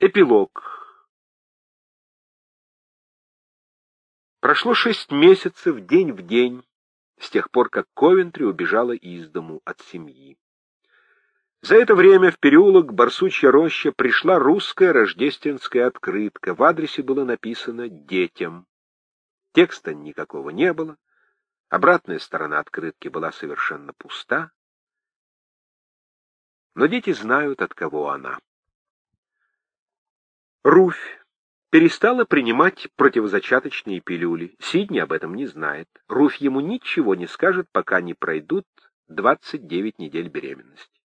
Эпилог. Прошло шесть месяцев, день в день, с тех пор, как Ковентри убежала из дому от семьи. За это время в переулок Барсучья роща пришла русская рождественская открытка. В адресе было написано «Детям». Текста никакого не было. Обратная сторона открытки была совершенно пуста. Но дети знают, от кого она. Руфь перестала принимать противозачаточные пилюли. Сидни об этом не знает. Руфь ему ничего не скажет, пока не пройдут 29 недель беременности.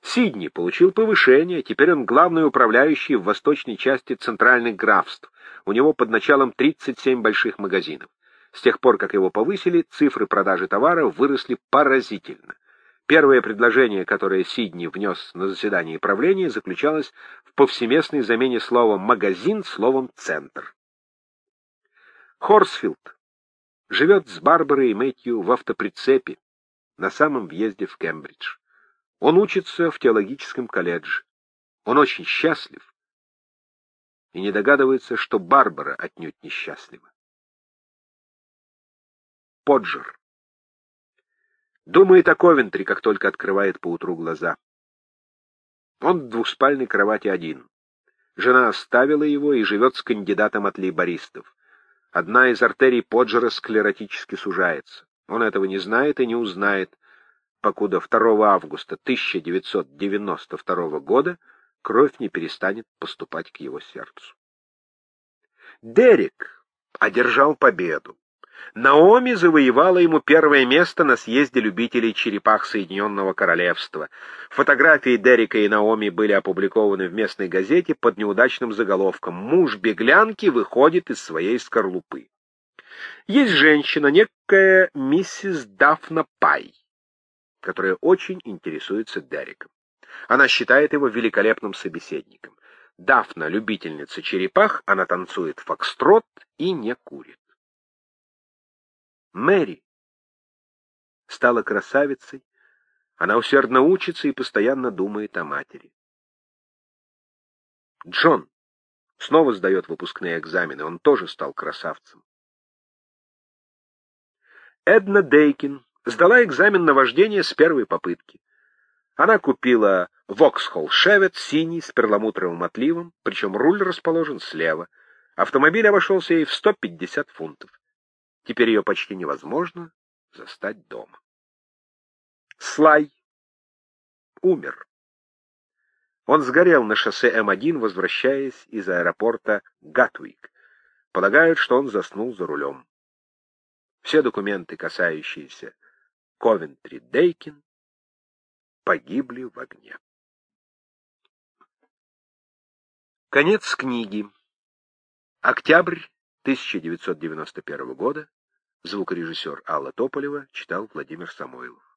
Сидни получил повышение, теперь он главный управляющий в восточной части центральных графств. У него под началом 37 больших магазинов. С тех пор, как его повысили, цифры продажи товаров выросли поразительно. Первое предложение, которое Сидни внес на заседании правления, заключалось в повсеместной замене слова «магазин» словом «центр». Хорсфилд живет с Барбарой и Мэтью в автоприцепе на самом въезде в Кембридж. Он учится в теологическом колледже. Он очень счастлив и не догадывается, что Барбара отнюдь несчастлива. Поджер Думает о Ковентри, как только открывает поутру глаза. Он в двухспальной кровати один. Жена оставила его и живет с кандидатом от лейбористов. Одна из артерий Поджера склеротически сужается. Он этого не знает и не узнает, покуда 2 августа 1992 года кровь не перестанет поступать к его сердцу. Дерек одержал победу. Наоми завоевала ему первое место на съезде любителей черепах Соединенного Королевства. Фотографии Дерека и Наоми были опубликованы в местной газете под неудачным заголовком «Муж беглянки выходит из своей скорлупы». Есть женщина, некая миссис Дафна Пай, которая очень интересуется Дереком. Она считает его великолепным собеседником. Дафна — любительница черепах, она танцует фокстрот и не курит. Мэри стала красавицей, она усердно учится и постоянно думает о матери. Джон снова сдает выпускные экзамены, он тоже стал красавцем. Эдна Дейкин сдала экзамен на вождение с первой попытки. Она купила Воксхолл Шевет синий с перламутровым отливом, причем руль расположен слева. Автомобиль обошелся ей в 150 фунтов. Теперь ее почти невозможно застать дома. Слай умер. Он сгорел на шоссе М1, возвращаясь из аэропорта Гатвик. Полагают, что он заснул за рулем. Все документы, касающиеся Ковентри Дейкин, погибли в огне. Конец книги. Октябрь 1991 года. Звукорежиссер Алла Тополева читал Владимир Самойлов.